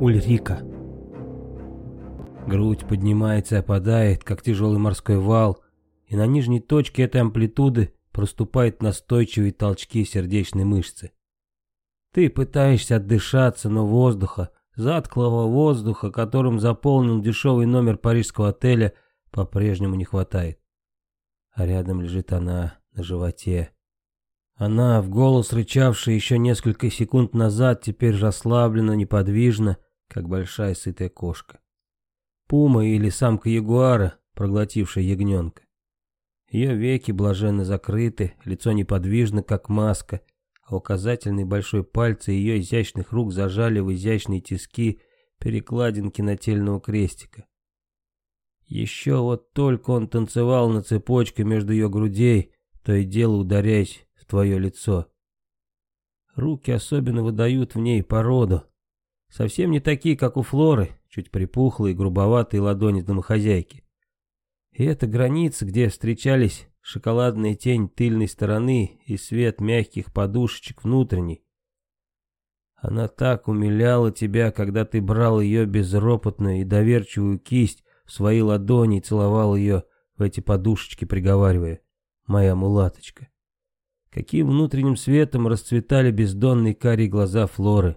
Ульрика. Грудь поднимается и опадает, как тяжелый морской вал, и на нижней точке этой амплитуды проступают настойчивые толчки сердечной мышцы. Ты пытаешься отдышаться, но воздуха, затклого воздуха, которым заполнен дешевый номер парижского отеля, по-прежнему не хватает. А рядом лежит она на животе. Она, в голос рычавшая еще несколько секунд назад, теперь расслаблена, неподвижна, как большая сытая кошка. Пума или самка ягуара, проглотившая ягненка. Ее веки блаженно закрыты, лицо неподвижно, как маска, а указательный большой пальцы ее изящных рук зажали в изящные тиски перекладинки нательного крестика. Еще вот только он танцевал на цепочке между ее грудей, то и дело ударяясь твое лицо. Руки особенно выдают в ней породу. Совсем не такие, как у Флоры, чуть припухлые, грубоватые ладони домохозяйки. И эта граница, где встречались шоколадная тень тыльной стороны и свет мягких подушечек внутренней. Она так умиляла тебя, когда ты брал ее безропотную и доверчивую кисть в свои ладони и целовал ее в эти подушечки, приговаривая «Моя мулаточка». Каким внутренним светом расцветали бездонные карие глаза Флоры.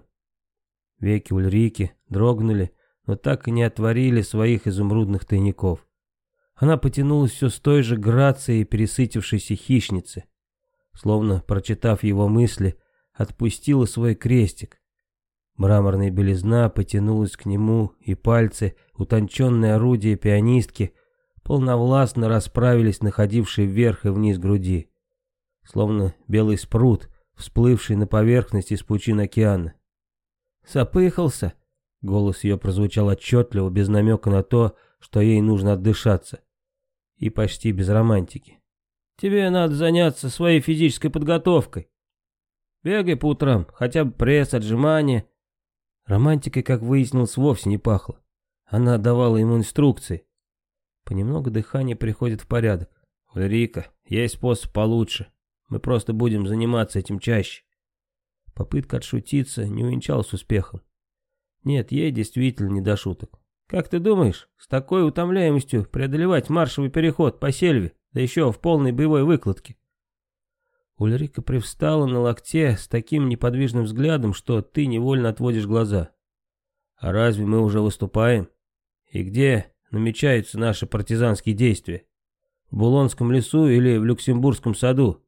Веки Ульрики дрогнули, но так и не отворили своих изумрудных тайников. Она потянулась все с той же грацией пересытившейся хищницы. Словно, прочитав его мысли, отпустила свой крестик. Мраморная белизна потянулась к нему, и пальцы, утонченные орудия пианистки, полновластно расправились находившие вверх и вниз груди. Словно белый спрут, всплывший на поверхность из пучин океана. «Запыхался?» Голос ее прозвучал отчетливо, без намека на то, что ей нужно отдышаться. И почти без романтики. «Тебе надо заняться своей физической подготовкой. Бегай по утрам, хотя бы пресс, отжимания». Романтикой, как выяснилось, вовсе не пахло. Она давала ему инструкции. Понемногу дыхание приходит в порядок. «Ульрика, есть способ получше. Мы просто будем заниматься этим чаще». Попытка отшутиться не увенчалась успехом. Нет, ей действительно не до шуток. Как ты думаешь, с такой утомляемостью преодолевать маршевый переход по сельве, да еще в полной боевой выкладке? Ульрика привстала на локте с таким неподвижным взглядом, что ты невольно отводишь глаза. А разве мы уже выступаем? И где намечаются наши партизанские действия? В Булонском лесу или в Люксембургском саду?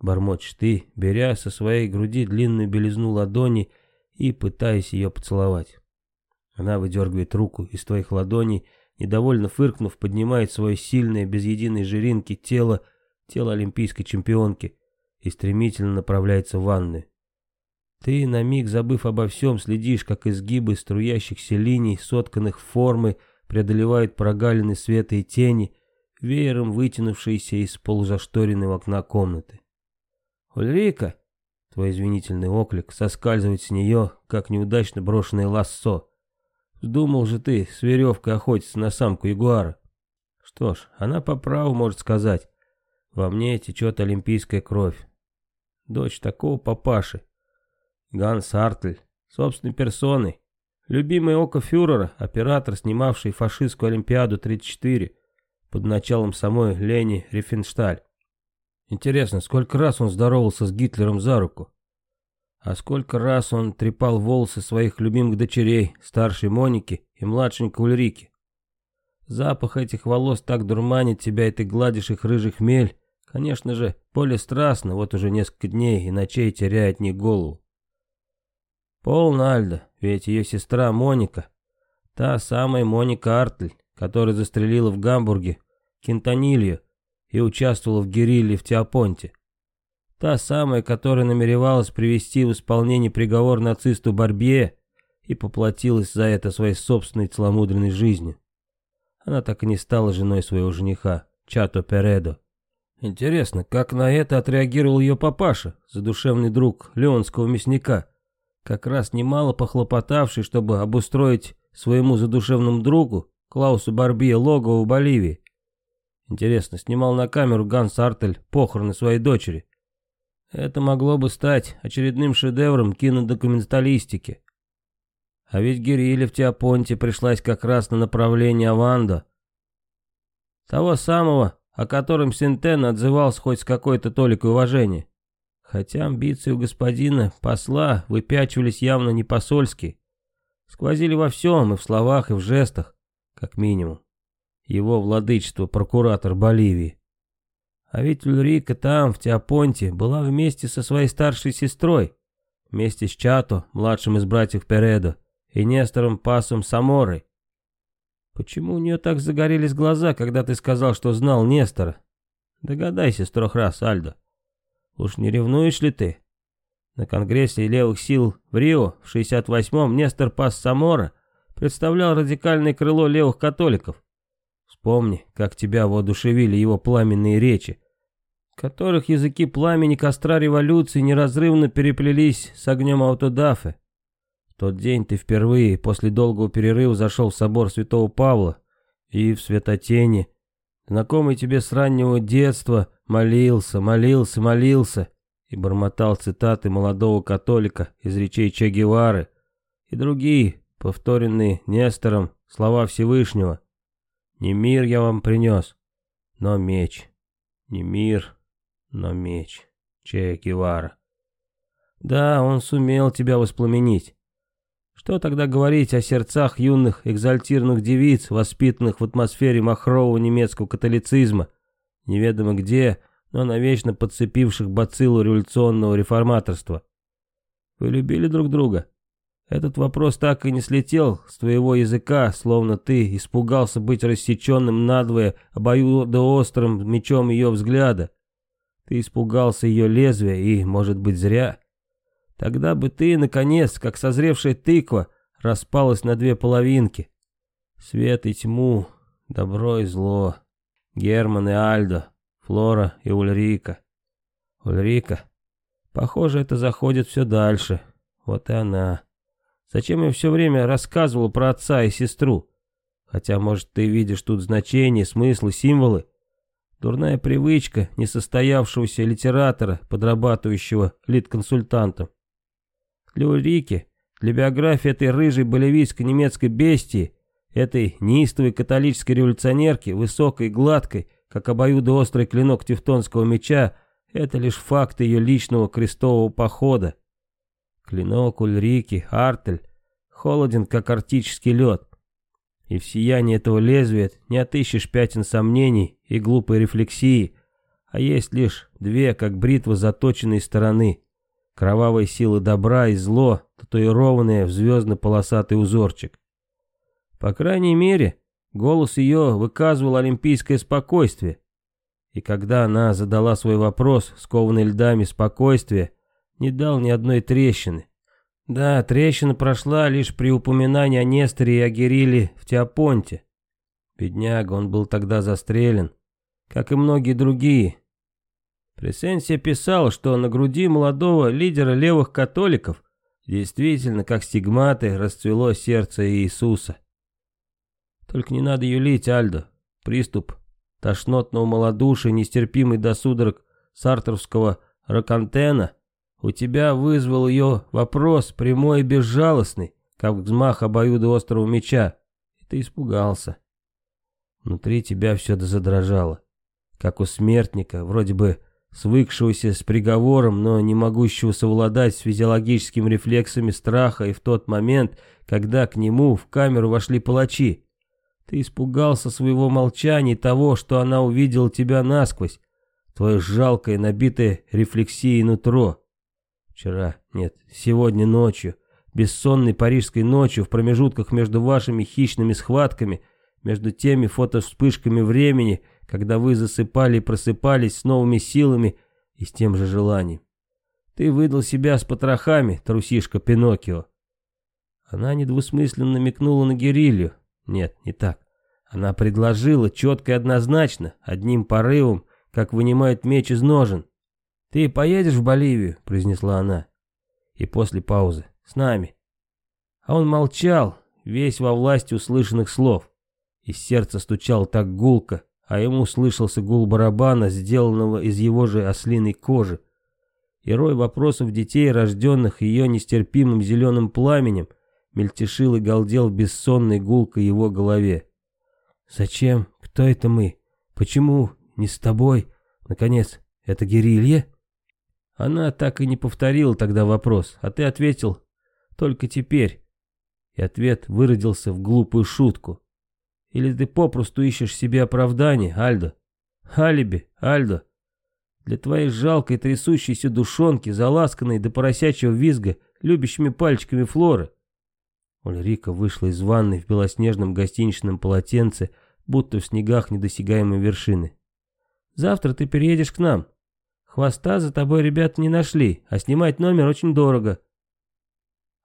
Бормочешь ты, беря со своей груди длинную белизну ладони и пытаясь ее поцеловать. Она выдергивает руку из твоих ладоней, недовольно фыркнув, поднимает свое сильное, без единой жиринки тело, тело олимпийской чемпионки, и стремительно направляется в ванную. Ты, на миг забыв обо всем, следишь, как изгибы струящихся линий, сотканных формы, преодолевают прогалины света и тени, веером вытянувшиеся из полузашторенного окна комнаты. «Ульрика!» Твой извинительный оклик соскальзывает с нее, как неудачно брошенное лассо. Вздумал же ты с веревкой охотиться на самку ягуара. Что ж, она по праву может сказать. Во мне течет олимпийская кровь. Дочь такого папаши. Ганс Артль, собственной персоной. Любимое око фюрера, оператор, снимавший фашистскую Олимпиаду 34 под началом самой Лени Рифеншталь. Интересно, сколько раз он здоровался с Гитлером за руку? А сколько раз он трепал волосы своих любимых дочерей, старшей Моники и младшенькой Ульрики? Запах этих волос так дурманит тебя, и ты гладишь их рыжий хмель. Конечно же, поле страстно, вот уже несколько дней и ночей теряет не голову. Полно, Альда, ведь ее сестра Моника, та самая Моника Артль, которая застрелила в Гамбурге Кентанилью, и участвовала в герилле в Теопонте. Та самая, которая намеревалась привести в исполнение приговор нацисту Барбье и поплатилась за это своей собственной целомудренной жизнью. Она так и не стала женой своего жениха, Чато Передо. Интересно, как на это отреагировал ее папаша, задушевный друг леонского мясника, как раз немало похлопотавший, чтобы обустроить своему задушевному другу, Клаусу Барбье, логово в Боливии. Интересно, снимал на камеру Ганс Артель похороны своей дочери. Это могло бы стать очередным шедевром кинодокументалистики. А ведь Гериле в Теопонте пришлась как раз на направление Авандо. Того самого, о котором Синтен отзывался хоть с какой-то толикой уважения. Хотя амбиции у господина посла выпячивались явно не посольски. Сквозили во всем, и в словах, и в жестах, как минимум. Его владычество прокуратор Боливии. А ведь Ульрика там, в Теопонте, была вместе со своей старшей сестрой, вместе с Чато, младшим из братьев Передо, и Нестором Пасом Саморой. Почему у нее так загорелись глаза, когда ты сказал, что знал Нестора? Догадайся с трех раз, Альдо. Уж не ревнуешь ли ты? На Конгрессе левых сил в Рио в 68-м Нестор Пас Самора представлял радикальное крыло левых католиков. Вспомни, как тебя воодушевили его пламенные речи, которых языки пламени костра революции неразрывно переплелись с огнем аутодафы. В тот день ты впервые после долгого перерыва зашел в собор святого Павла и в святотени, знакомый тебе с раннего детства, молился, молился, молился и бормотал цитаты молодого католика из речей Че Гевары и другие, повторенные Нестором, слова Всевышнего. «Не мир я вам принес, но меч. Не мир, но меч». Че Гевара. Да, он сумел тебя воспламенить. Что тогда говорить о сердцах юных экзальтированных девиц, воспитанных в атмосфере махрового немецкого католицизма, неведомо где, но навечно подцепивших бациллу революционного реформаторства. Вы любили друг друга? Этот вопрос так и не слетел с твоего языка, словно ты испугался быть рассеченным надвое обоюдоострым мечом ее взгляда. Ты испугался ее лезвия и, может быть, зря. Тогда бы ты, наконец, как созревшая тыква, распалась на две половинки. Свет и тьму, добро и зло, Герман и Альдо, Флора и Ульрика. Ульрика. Похоже, это заходит все дальше. Вот и она. Зачем я все время рассказывал про отца и сестру? Хотя, может, ты видишь тут значения, смыслы, символы? Дурная привычка несостоявшегося литератора, подрабатывающего лид-консультантом. Для Ульрики, для биографии этой рыжей боливийско-немецкой бестии, этой неистовой католической революционерки, высокой, гладкой, как обоюдоострый клинок тевтонского меча, это лишь факт ее личного крестового похода. Клинок Ульрики, Артель, холоден, как арктический лед. И в сиянии этого лезвия не отыщешь пятен сомнений и глупой рефлексии, а есть лишь две, как бритва заточенной стороны. Кровавой силы добра и зло, татуированные в звездно-полосатый узорчик. По крайней мере, Голос ее выказывал олимпийское спокойствие. И когда она задала свой вопрос, скованный льдами спокойствия, не дал ни одной трещины. Да, трещина прошла лишь при упоминании о Несторе и о Гериле в Теопонте. Бедняга, он был тогда застрелен, как и многие другие. Пресенсия писал, что на груди молодого лидера левых католиков действительно, как стигматы, расцвело сердце Иисуса. Только не надо юлить, Альдо. Приступ тошнотного малодушия, нестерпимый до судорог сартровского ракантена, у тебя вызвал ее вопрос прямой и безжалостный, как взмах обоюдоострого меча, и ты испугался. Внутри тебя все задрожало, как у смертника, вроде бы свыкшегося с приговором, но не могущего совладать с физиологическими рефлексами страха и в тот момент, когда к нему в камеру вошли палачи. Ты испугался своего молчания и того, что она увидела тебя насквозь. Твое жалкое, набитое рефлексией нутро. Вчера, нет, сегодня ночью, бессонной парижской ночью, в промежутках между вашими хищными схватками, между теми фотовспышками времени, когда вы засыпали и просыпались с новыми силами и с тем же желанием. Ты выдал себя с потрохами, трусишка Пиноккио. Она недвусмысленно намекнула на Герилью, нет, не так. Она предложила четко и однозначно, одним порывом, как вынимают меч из ножен. «Ты поедешь в Боливию?» — произнесла она. И после паузы. «С нами». А он молчал, весь во власти услышанных слов. И сердце стучало так гулко, а ему слышался гул барабана, сделанного из его же ослиной кожи. И рой вопросов детей, рожденных ее нестерпимым зеленым пламенем, мельтешил и галдел бессонной гулкой его голове. «Зачем? Кто это мы? Почему? Не с тобой? Наконец, это Герилья?» Она так и не повторила тогда вопрос, а ты ответил «только теперь». И ответ выродился в глупую шутку. Или ты попросту ищешь себе оправдание, Альдо? Алиби, Альдо. Для твоей жалкой трясущейся душонки, заласканной до поросячьего визга, любящими пальчиками Флоры. Ульрика вышла из ванной в белоснежном гостиничном полотенце, будто в снегах недосягаемой вершины. «Завтра ты переедешь к нам. Хвоста за тобой ребята не нашли, а снимать номер очень дорого».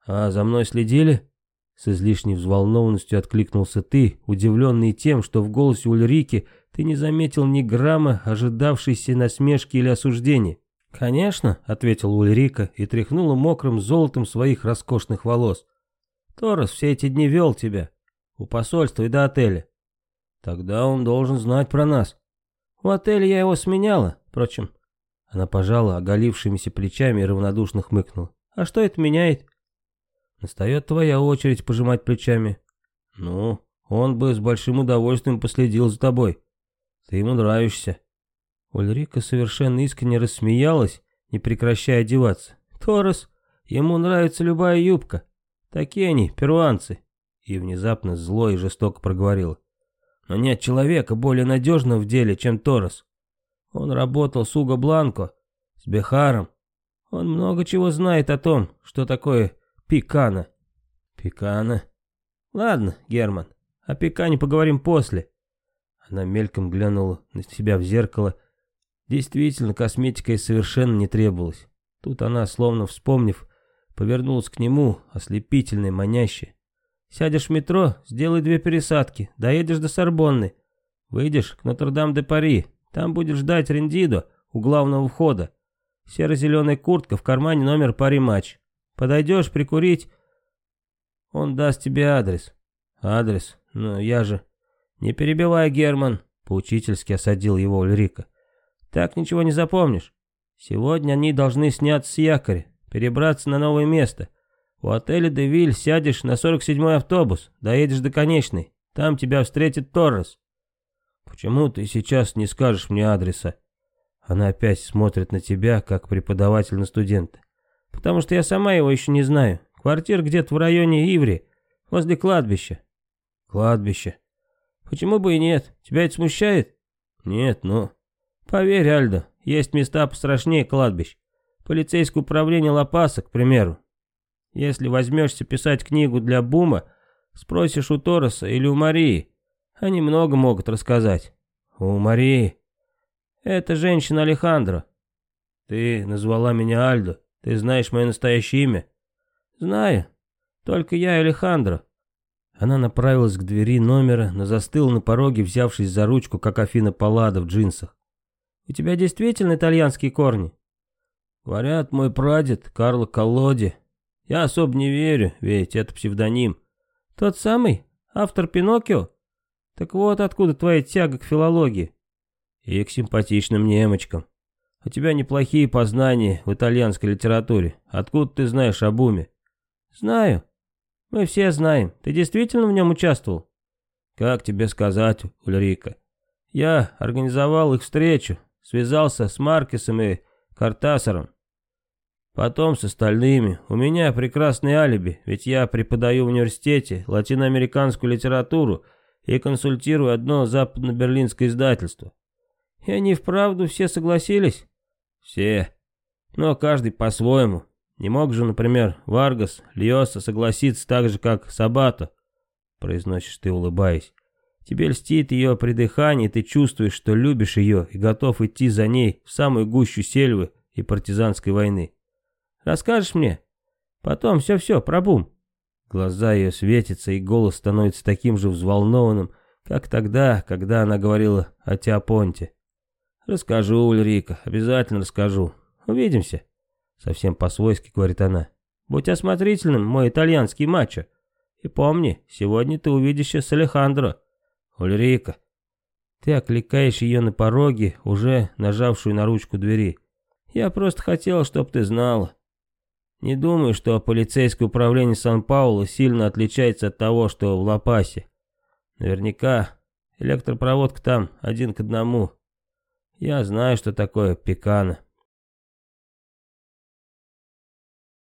«А за мной следили?» С излишней взволнованностью откликнулся ты, удивленный тем, что в голосе Ульрики ты не заметил ни грамма ожидавшейся насмешки или осуждения. «Конечно», — ответил Ульрика и тряхнула мокрым золотом своих роскошных волос. «Торос все эти дни вел тебя. У посольства и до отеля. Тогда он должен знать про нас. У отеля я его сменяла, впрочем». Она пожала оголившимися плечами и равнодушно хмыкнула. «А что это меняет? Настает твоя очередь пожимать плечами. Ну, он бы с большим удовольствием последил за тобой. Ты ему нравишься. Ульрика совершенно искренне рассмеялась, не прекращая одеваться. Торос, ему нравится любая юбка. Такие они, перуанцы. И внезапно зло и жестоко проговорила. Но нет человека более надежного в деле, чем Торос. Он работал с Уго Бланко, с Бехаром. Он много чего знает о том, что такое Пикана. Пикана. Ладно, Герман, о Пикане поговорим после. Она мельком глянула на себя в зеркало. Действительно, косметика ей совершенно не требовалась. Тут она, словно вспомнив, повернулась к нему, ослепительная, манящая. Сядешь в метро, сделай две пересадки, доедешь до Сорбонны. Выйдешь к Нотр-Дам-де-Пари, там будешь ждать Рендидо у главного входа. Серо-зеленая куртка, в кармане номер Пари-матч. Подойдешь прикурить, он даст тебе адрес. Адрес? Ну, я же... Не перебивай, Герман, поучительски осадил его Ульрика. Так ничего не запомнишь. Сегодня они должны сняться с якоря, перебраться на новое место. У отеля Девиль сядешь на 47-й автобус, доедешь до конечной. Там тебя встретит Торрес. Почему ты сейчас не скажешь мне адреса? Она опять смотрит на тебя, как преподаватель на студента. Потому что я сама его еще не знаю. Квартира где-то в районе Иври, возле кладбища. Кладбище. Почему бы и нет? Тебя это смущает? Нет, ну... Поверь, Альдо, есть места пострашнее кладбищ. Полицейское управление Лопаса, к примеру. Если возьмешься писать книгу для Бума, спросишь у Тороса или у Марии, они много могут рассказать. У Марии... Это женщина Алехандро. Ты назвала меня Альдо. Ты знаешь мое настоящее имя? Знаю. Только я Алехандро. Она направилась к двери номера, но застыла на пороге, взявшись за ручку, как Афина Паллада в джинсах. «У тебя действительно итальянские корни?» «Говорят, мой прадед Карло Колоди. Я особо не верю, ведь это псевдоним». «Тот самый? Автор Пиноккио? Так вот откуда твоя тяга к филологии?» «И к симпатичным немочкам. У тебя неплохие познания в итальянской литературе. Откуда ты знаешь об уме?» «Знаю. Мы все знаем. Ты действительно в нем участвовал?» «Как тебе сказать, Ульрика? Я организовал их встречу, связался с Маркесом и Картасаром. Потом с остальными. У меня прекрасный алиби, ведь я преподаю в университете латиноамериканскую литературу и консультирую одно западно-берлинское издательство. И они вправду все согласились? Все. Но каждый по-своему. Не мог же, например, Варгас, Льоса согласиться так же, как Сабато, произносишь ты, улыбаясь. Тебе льстит ее придыхание, и ты чувствуешь, что любишь ее и готов идти за ней в самую гущу сельвы и партизанской войны. Расскажешь мне? Потом все-все, пробум. Глаза ее светятся, и голос становится таким же взволнованным, как тогда, когда она говорила о Теопонте. «Расскажу, Ульрика, обязательно расскажу. Увидимся». Совсем по-свойски говорит она. «Будь осмотрительным, мой итальянский мачо. И помни, сегодня ты увидишься с Алехандро. Ульрика». Ты окликаешь ее на пороге, уже нажавшую на ручку двери. «Я просто хотела, чтоб ты знала». Не думаю, что полицейское управление Сан-Пауло сильно отличается от того, что в Лапасе. Наверняка электропроводка там один к одному. Я знаю, что такое пекана.